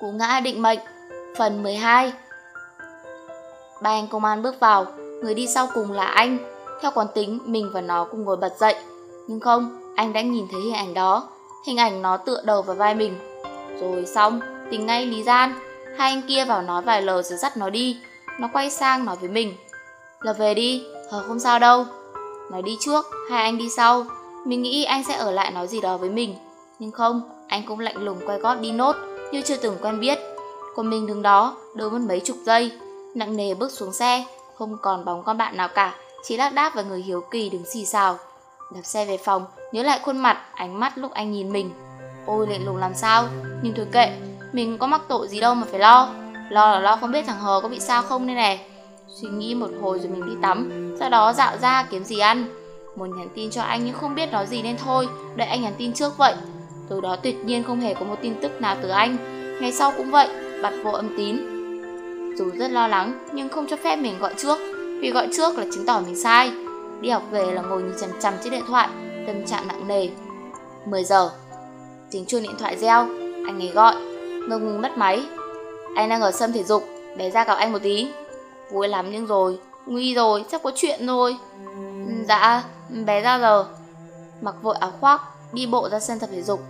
Cú ngã định mệnh Phần 12 Ba anh công an bước vào Người đi sau cùng là anh. Theo quán tính mình và nó cùng ngồi bật dậy. Nhưng không, anh đã nhìn thấy hình ảnh đó. Hình ảnh nó tựa đầu vào vai mình. Rồi xong, tình ngay lý gian. Hai anh kia vào nói vài lời rồi dắt nó đi. Nó quay sang nói với mình. Là về đi, hờ không sao đâu. Nó đi trước, hai anh đi sau. Mình nghĩ anh sẽ ở lại nói gì đó với mình. Nhưng không, anh cũng lạnh lùng quay gót đi nốt Như chưa từng quen biết. Còn mình đứng đó, đợi mất mấy chục giây Nặng nề bước xuống xe Không còn bóng con bạn nào cả Chỉ lác đác và người hiếu kỳ đứng xì xào. Đạp xe về phòng, nhớ lại khuôn mặt, ánh mắt lúc anh nhìn mình. Ôi lạnh lùng làm sao? Nhưng thôi kệ, mình có mắc tội gì đâu mà phải lo. Lo là lo không biết thằng Hờ có bị sao không đây nè. Suy nghĩ một hồi rồi mình đi tắm Sau đó dạo ra kiếm gì ăn. Muốn nhắn tin cho anh nhưng không biết nói gì nên thôi Đợi anh nhắn tin trước vậy. Từ đó tuyệt nhiên không hề có một tin tức nào từ anh. Ngày sau cũng vậy Bật vô âm tín. Dù rất lo lắng, nhưng không cho phép mình gọi trước. Vì gọi trước là chứng tỏ mình sai. Đi học về là ngồi nhìn chằm chằm chiếc điện thoại, Tâm trạng nặng nề. 10 giờ, Tiếng chuông điện thoại reo. Anh ấy gọi, ngơ ngừng mất máy. Anh đang ở sân thể dục, Bé ra gặp anh một tí. Vui lắm nhưng rồi, Nguy rồi sắp có chuyện rồi ừ, Dạ bé ra giờ. Mặc vội áo khoác, Đi bộ ra sân tập thể dục.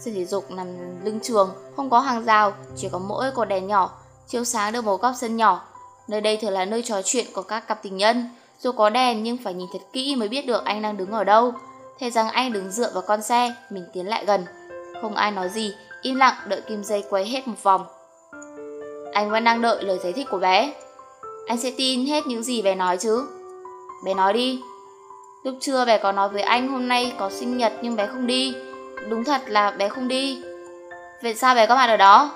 Sân thể dục nằm lưng trường, Không có hàng rào, Chỉ có mỗi cột đèn nhỏ, Chiếu sáng được một góc sân nhỏ. Nơi đây thường là nơi trò chuyện của các cặp tình nhân. Dù có đèn nhưng phải nhìn thật kỹ mới biết được anh đang đứng ở đâu. Thế rằng anh đứng dựa vào con xe, Mình tiến lại gần. Không ai nói gì, Im lặng đợi kim dây quay hết một vòng. Anh vẫn đang đợi lời giải thích của bé. Anh sẽ tin hết những gì bé nói chứ? Bé nói đi. Lúc trưa bé có nói với anh hôm nay có sinh nhật nhưng bé không đi. Đúng thật là bé không đi Vậy sao bé có mặt ở đó?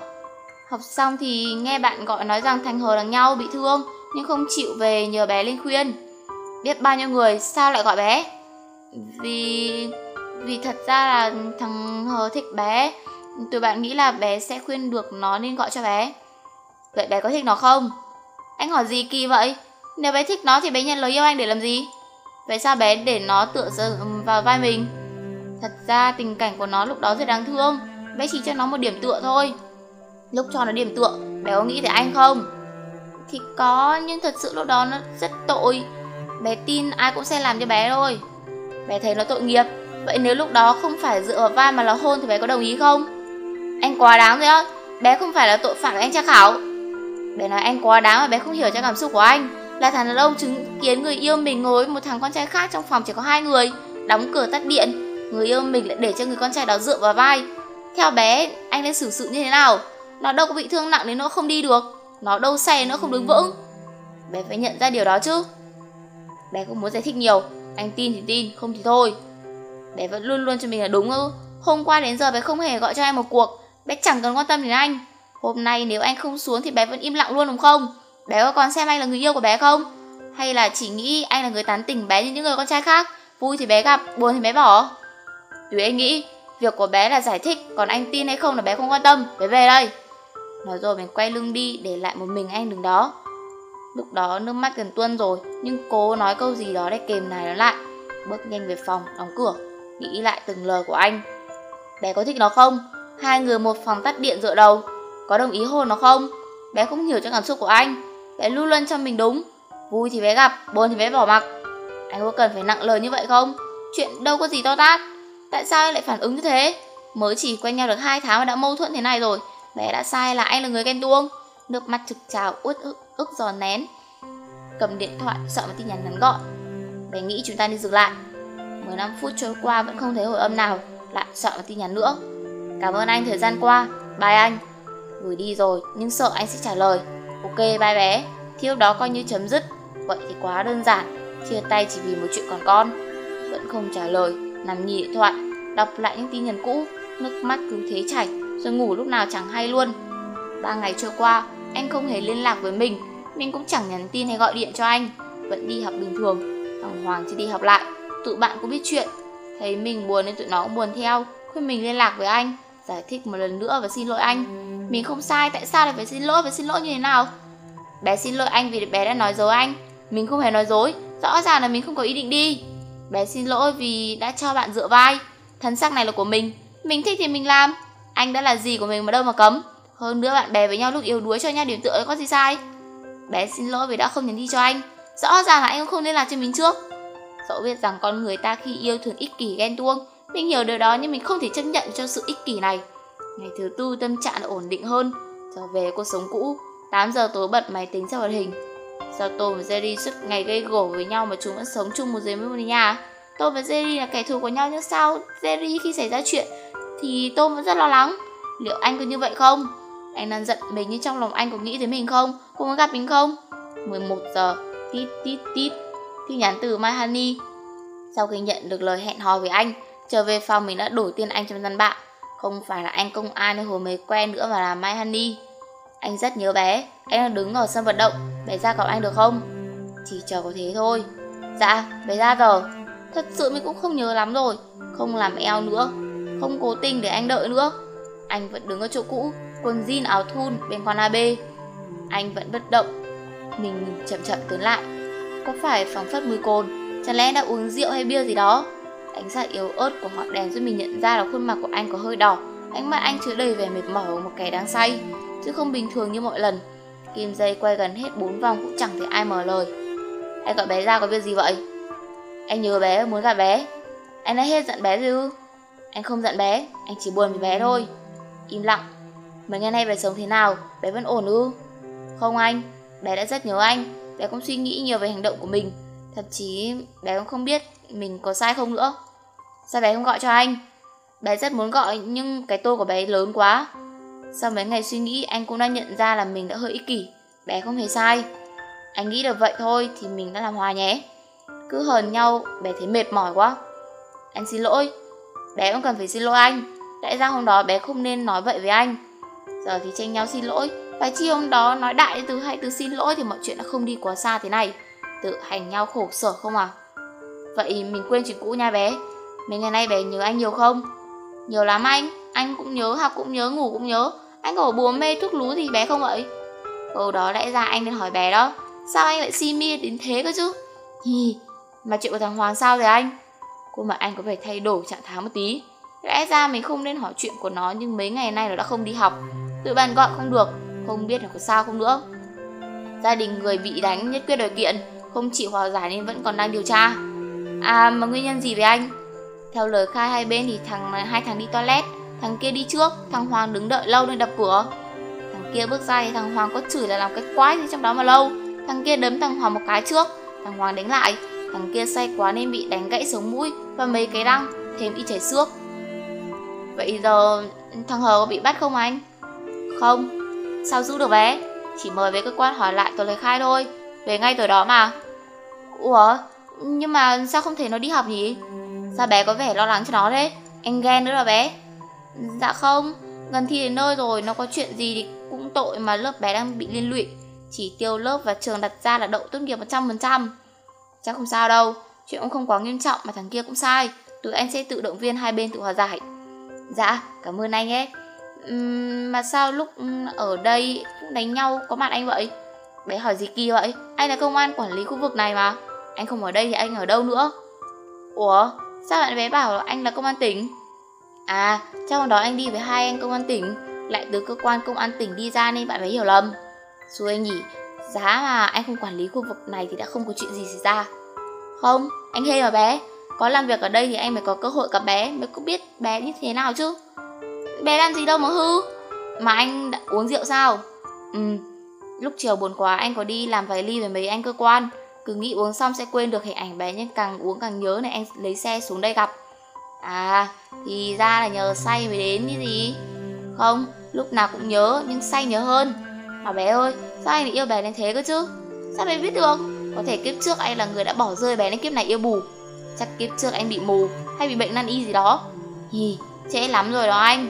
Học xong thì nghe bạn gọi nói rằng Thành Hờ đằng nhau bị thương, Nhưng không chịu về nhờ bé lên khuyên Biết bao nhiêu người, sao lại gọi bé Vì... Vì thật ra là thằng Hờ thích bé Tụi bạn nghĩ là bé sẽ khuyên được nó nên gọi cho bé Vậy bé có thích nó không? Anh hỏi gì kỳ vậy? Nếu bé thích nó thì bé nhận lời yêu anh để làm gì? Vậy sao bé để nó tựa vào vai mình? Thật ra tình cảnh của nó lúc đó rất đáng thương. Bé chỉ cho nó một điểm tựa thôi. Lúc cho nó điểm tựa, Bé có nghĩ về anh không? Thì có, nhưng thật sự lúc đó nó rất tội. Bé tin ai cũng sẽ làm cho bé thôi. Bé thấy nó tội nghiệp. Vậy nếu lúc đó không phải dựa vào vai mà là hôn thì bé có đồng ý không? Anh quá đáng rồi á. Bé không phải là tội phạm anh tra khảo Bé nói anh quá đáng mà bé không hiểu cho cảm xúc của anh. Là thằng đàn ông chứng kiến người yêu mình ngồi với một thằng con trai khác trong phòng chỉ có hai người. Đóng cửa tắt điện. Người yêu mình lại để cho người con trai đó dựa vào vai. Theo bé, anh nên xử sự như thế nào? Nó đâu có bị thương nặng đến nó không đi được. Nó đâu say nó không đứng vững. Bé phải nhận ra điều đó chứ. Bé không muốn giải thích nhiều. Anh tin thì tin, không thì thôi. Bé vẫn luôn luôn cho mình là đúng ư. Hôm qua đến giờ bé không hề gọi cho anh một cuộc. Bé chẳng cần quan tâm đến anh. Hôm nay nếu anh không xuống thì bé vẫn im lặng luôn đúng không? Bé có còn xem anh là người yêu của bé không? Hay là chỉ nghĩ anh là người tán tỉnh bé như những người con trai khác? Vui thì bé gặp, buồn thì bé bỏ? Tùy anh nghĩ Việc của bé là giải thích Còn anh tin hay không là bé không quan tâm Bé về đây. Nói rồi mình quay lưng đi Để lại một mình anh đứng đó. Lúc đó nước mắt gần tuôn rồi Nhưng cố nói câu gì đó để kềm này nó lại. Bước nhanh về phòng, đóng cửa Nghĩ lại từng lời của anh. Bé có thích nó không? Hai người một phòng tắt điện dựa đầu. Có đồng ý hôn nó không? Bé không hiểu cho cảm xúc của anh. Bé luôn luôn cho mình đúng. Vui thì bé gặp, buồn thì bé bỏ mặc. Anh có cần phải nặng lời như vậy không? Chuyện đâu có gì to tát. Tại sao anh lại phản ứng như thế? Mới chỉ quen nhau được 2 tháng mà đã mâu thuẫn thế này rồi. Bé đã sai là anh là người ghen tuông. Nước mắt trực trào út ức, ức giòn nén. Cầm điện thoại sợ một tin nhắn ngắn gọn. Bé nghĩ chúng ta đi dừng lại. 15 phút trôi qua vẫn không thấy hồi âm nào. Lại sợ một tin nhắn nữa. Cảm ơn anh thời gian qua. Bye anh. Gửi đi rồi nhưng sợ anh sẽ trả lời. Ok bye bé. Thì lúc đó coi như chấm dứt. Vậy thì quá đơn giản. Chia tay chỉ vì một chuyện còn con. Vẫn không trả lời. Nằm nghỉ điện thoại, Đọc lại những tin nhắn cũ, Nước mắt cứ thế chảy, Rồi ngủ lúc nào chẳng hay luôn. Ba ngày trôi qua, Anh không hề liên lạc với mình Mình cũng chẳng nhắn tin hay gọi điện cho anh, Vẫn đi học bình thường Thằng Hoàng chỉ đi học lại, Tụi bạn cũng biết chuyện. Thấy mình buồn nên tụi nó cũng buồn theo, Khuyên mình liên lạc với anh, Giải thích một lần nữa và xin lỗi anh. Mình không sai, tại sao lại phải xin lỗi và xin lỗi như thế nào? Bé xin lỗi anh vì bé đã nói dối anh, Mình không hề nói dối, Rõ ràng là mình không có ý định đi. Bé xin lỗi vì đã cho bạn dựa vai. Thân xác này là của mình. Mình thích thì mình làm. Anh đã là gì của mình mà đâu mà cấm. Hơn nữa bạn bè với nhau lúc yếu đuối cho nhau điểm tựa có gì sai? Bé xin lỗi vì đã không nhắn đi cho anh. Rõ ràng là anh không nên làm cho mình trước. Dẫu biết rằng con người ta khi yêu thường ích kỷ ghen tuông, Mình hiểu điều đó nhưng mình không thể chấp nhận cho sự ích kỷ này. Ngày thứ tư tâm trạng đã ổn định hơn. Trở về cuộc sống cũ. 8 giờ tối bật máy tính ra hoạt hình. Sao Tom và Jerry suốt ngày gây gổ với nhau mà chúng vẫn sống chung một dưới một nhà Tom và Jerry là kẻ thù của nhau nhưng sao? Jerry khi xảy ra chuyện thì Tom vẫn rất lo lắng. Liệu anh có như vậy không? Anh đang giận mình nhưng trong lòng anh có nghĩ tới mình không? Cô muốn gặp mình không? 11 giờ. Tít tít tít. Tin nhắn từ My Honey Sau khi nhận được lời hẹn hò với anh, Trở về phòng mình đã đổi tên anh trong dân bạn. Không phải là anh công an hay hồi mới quen nữa mà là My Honey anh rất nhớ bé. Anh đang đứng ở sân vận động. Bé ra gặp anh được không? Chỉ chờ có thế thôi. Dạ, bé ra rồi. Thật sự mình cũng không nhớ lắm rồi. Không làm eo nữa. Không cố tình để anh đợi nữa. Anh vẫn đứng ở chỗ cũ Quần jean áo thun bên con AB Anh vẫn bất động. Mình chậm chậm tiến lại. Có phải phóng phất mùi cồn? Chẳng lẽ đã uống rượu hay bia gì đó? Ánh sáng yếu ớt của ngọn đèn giúp mình nhận ra là khuôn mặt của anh có hơi đỏ. Ánh mắt anh chứa đầy vẻ mệt mỏi của một kẻ đang say, Chứ không bình thường như mọi lần. Kim dây quay gần hết bốn vòng cũng chẳng thấy ai mở lời. Anh gọi bé ra có việc gì vậy? Anh nhớ bé, muốn gặp bé. Anh đã hết giận bé rồi ư? Anh không giận bé, Anh chỉ buồn vì bé thôi. Im lặng. Mấy ngày nay bé sống thế nào? Bé vẫn ổn ư? Không anh, Bé đã rất nhớ anh. Bé cũng suy nghĩ nhiều về hành động của mình. Thậm chí, bé cũng không biết mình có sai không nữa. Sao bé không gọi cho anh? Bé rất muốn gọi, nhưng cái tôi của bé lớn quá. Sau mấy ngày suy nghĩ, anh cũng đã nhận ra là mình đã hơi ích kỷ. Bé không hề sai. Anh nghĩ được vậy thôi thì mình đã làm hòa nhé. Cứ hờn nhau, bé thấy mệt mỏi quá. Anh xin lỗi. Bé cũng cần phải xin lỗi anh. Tại ra hôm đó bé không nên nói vậy với anh. Giờ thì tranh nhau xin lỗi. Phải chi hôm đó nói đại từ hay từ xin lỗi Thì mọi chuyện đã không đi quá xa thế này. Tự hành nhau khổ sở không à? Vậy mình quên chuyện cũ nha bé. Mấy ngày nay bé nhớ anh nhiều không? Nhiều lắm anh Anh cũng nhớ, học cũng nhớ, ngủ cũng nhớ. Anh có bùa mê thuốc lú gì bé không vậy Câu đó lẽ ra anh nên hỏi bé đó. Sao anh lại si mê đến thế cơ chứ? Hi, mà chuyện của thằng Hoàng sao rồi anh? Cô mà anh có phải thay đổi trạng thái một tí. Lẽ ra mình không nên hỏi chuyện của nó Nhưng mấy ngày nay nó đã không đi học. Tự bàn gọi không được Không biết là có sao không nữa. Gia đình người bị đánh nhất quyết đòi kiện Không chịu hòa giải nên vẫn còn đang điều tra. À mà nguyên nhân gì với anh? Theo lời khai, hai bên thì thằng hai thằng đi toilet. Thằng kia đi trước, Thằng Hoàng đứng đợi lâu nên đập cửa. Thằng kia bước ra thì thằng Hoàng có chửi là làm cái quái gì trong đó mà lâu. Thằng kia đấm thằng Hoàng một cái trước, Thằng Hoàng đánh lại. Thằng kia say quá nên bị đánh gãy sống mũi Và mấy cái răng, Thêm y chảy xước. Vậy giờ thằng Hờ có bị bắt không anh? Không. Sao giữ được bé? Chỉ mời về cơ quan hỏi lại tờ lời khai thôi. Về ngay tối đó mà. Ủa? Nhưng mà sao không thể nó đi học nhỉ? Sao bé có vẻ lo lắng cho nó đấy? Anh ghen nữa là bé? Dạ không. Gần thi đến nơi rồi Nó có chuyện gì thì cũng tội mà lớp bé đang bị liên lụy. Chỉ tiêu lớp và trường đặt ra là đậu tốt nghiệp 100% Chắc không sao đâu. Chuyện cũng không quá nghiêm trọng mà thằng kia cũng sai. Tụi anh sẽ tự động viên hai bên tự hòa giải. Dạ cảm ơn anh ấy uhm, Mà sao lúc ở đây cũng đánh nhau có mặt anh vậy? Bé hỏi gì kỳ vậy? Anh là công an quản lý khu vực này mà. Anh không ở đây thì anh ở đâu nữa? Ủa? Sao bạn bé bảo anh là công an tỉnh? À trong hôm đó anh đi với hai anh công an tỉnh Lại từ cơ quan công an tỉnh đi ra nên bạn bé hiểu lầm. Xui anh nhỉ Giá mà anh không quản lý khu vực này thì đã không có chuyện gì xảy ra. Không, anh hê mà bé Có làm việc ở đây thì anh mới có cơ hội gặp bé Mới có biết bé như thế nào chứ. Bé làm gì đâu mà hư Mà anh đã uống rượu sao? Ừ Lúc chiều buồn quá anh có đi làm vài ly với mấy anh cơ quan cứ nghĩ uống xong sẽ quên được hình ảnh bé Nhưng càng uống càng nhớ này anh lấy xe xuống đây gặp. À Thì ra là nhờ say mới đến như gì? Không Lúc nào cũng nhớ nhưng say nhớ hơn. Mà bé ơi Sao anh lại yêu bé đến thế cơ chứ? Sao bé biết được? Có thể kiếp trước anh là người đã bỏ rơi bé nên kiếp này yêu bù. Chắc kiếp trước anh bị mù Hay bị bệnh nan y gì đó. Hì Trễ lắm rồi đó anh.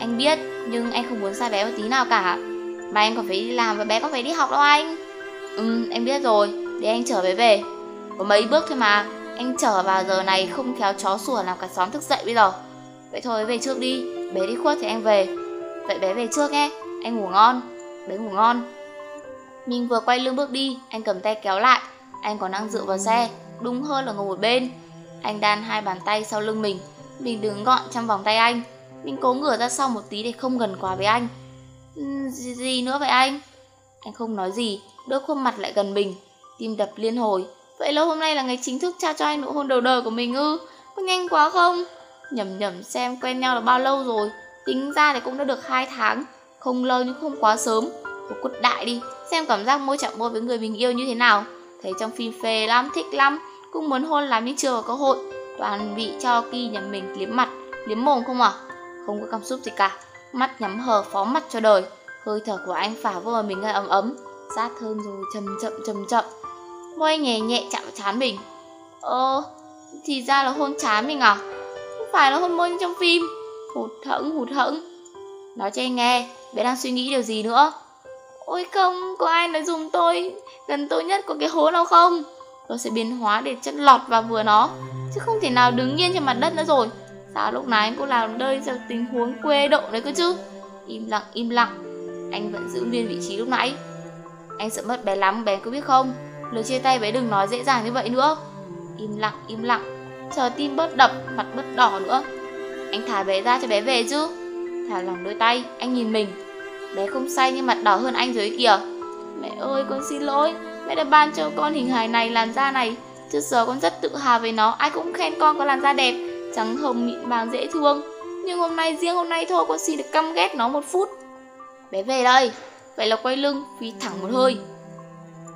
Anh biết, nhưng anh không muốn xa bé một tí nào cả. Mà em còn phải đi làm và bé còn phải đi học đâu anh? Ừ, em biết rồi, để anh chở bé về. Có mấy bước thôi mà. Anh chở vào giờ này không khéo chó sủa làm cả xóm thức dậy bây giờ. Vậy thôi về trước đi, bé đi khuất thì anh về. Vậy bé về trước nghe, anh ngủ ngon. Bé ngủ ngon. Mình vừa quay lưng bước đi, anh cầm tay kéo lại. Anh còn đang dựa vào xe, đúng hơn là ngồi một bên. Anh đan hai bàn tay sau lưng mình. Mình đứng gọn trong vòng tay anh. Mình cố ngửa ra sau một tí để không gần quá với anh. Ừ, gì, gì nữa vậy anh? Anh không nói gì, đưa khuôn mặt lại gần mình. Tim đập liên hồi. Vậy là hôm nay là ngày chính thức trao cho anh nụ hôn đầu đời của mình ư? Có nhanh quá không? Nhầm nhầm xem quen nhau là bao lâu rồi. Tính ra thì cũng đã được 2 tháng. Không lâu nhưng không quá sớm. Thôi quất đại đi Xem cảm giác môi chạm môi với người mình yêu như thế nào. Thấy trong phim phê lắm, thích lắm. Cũng muốn hôn lắm nhưng chưa có cơ hội. Toàn bị cho kỳ nhà mình liếm mặt. Liếm mồm không à? Không có cảm xúc gì cả. Mắt nhắm hờ phó mặt cho đời. Hơi thở của anh phả vô vào mình ngay ấm ấm. Sát hơn rồi chậm chậm chậm chậm. Môi anh nhẹ nhẹ chạm vào chán mình. Ờ Thì ra là hôn chán mình à? Không phải là hôn môi trong phim. Hụt hẫng hụt hẫng. Nói cho anh nghe, Bé đang suy nghĩ điều gì nữa? Ôi không, Có ai nói dùng tôi, Gần tôi nhất có cái hố nào không? Tôi sẽ biến hóa để chất lọt vào vừa nó, Chứ không thể nào đứng yên trên mặt đất nữa rồi. Sao lúc nãy anh làm đơi ra tình huống quê độ đấy cơ chứ? Im lặng im lặng. Anh vẫn giữ nguyên vị trí lúc nãy. Anh sợ mất bé lắm, bé có biết không? Lời chia tay bé đừng nói dễ dàng như vậy nữa. Im lặng im lặng. Chờ tim bớt đập, mặt bớt đỏ nữa. Anh thả bé ra cho bé về chứ. Thả lòng đôi tay, anh nhìn mình. Bé không say nhưng mặt đỏ hơn anh dưới kìa. Mẹ ơi, con xin lỗi. Mẹ đã ban cho con hình hài này, làn da này. Trước giờ con rất tự hào về nó. Ai cũng khen con có làn da đẹp, Trắng hồng, mịn màng, dễ thương. Nhưng hôm nay, riêng hôm nay thôi, con xin được căm ghét nó một phút. Bé về đây. Vậy là quay lưng, phi thẳng một hơi.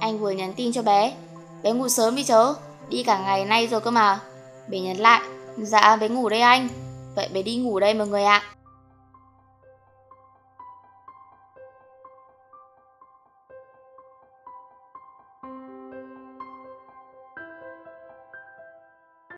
Anh vừa nhắn tin cho bé. Bé ngủ sớm đi chớ. Đi cả ngày nay rồi cơ mà. Bé nhắn lại. Dạ bé ngủ đây anh. Vậy bé đi ngủ đây mọi người ạ.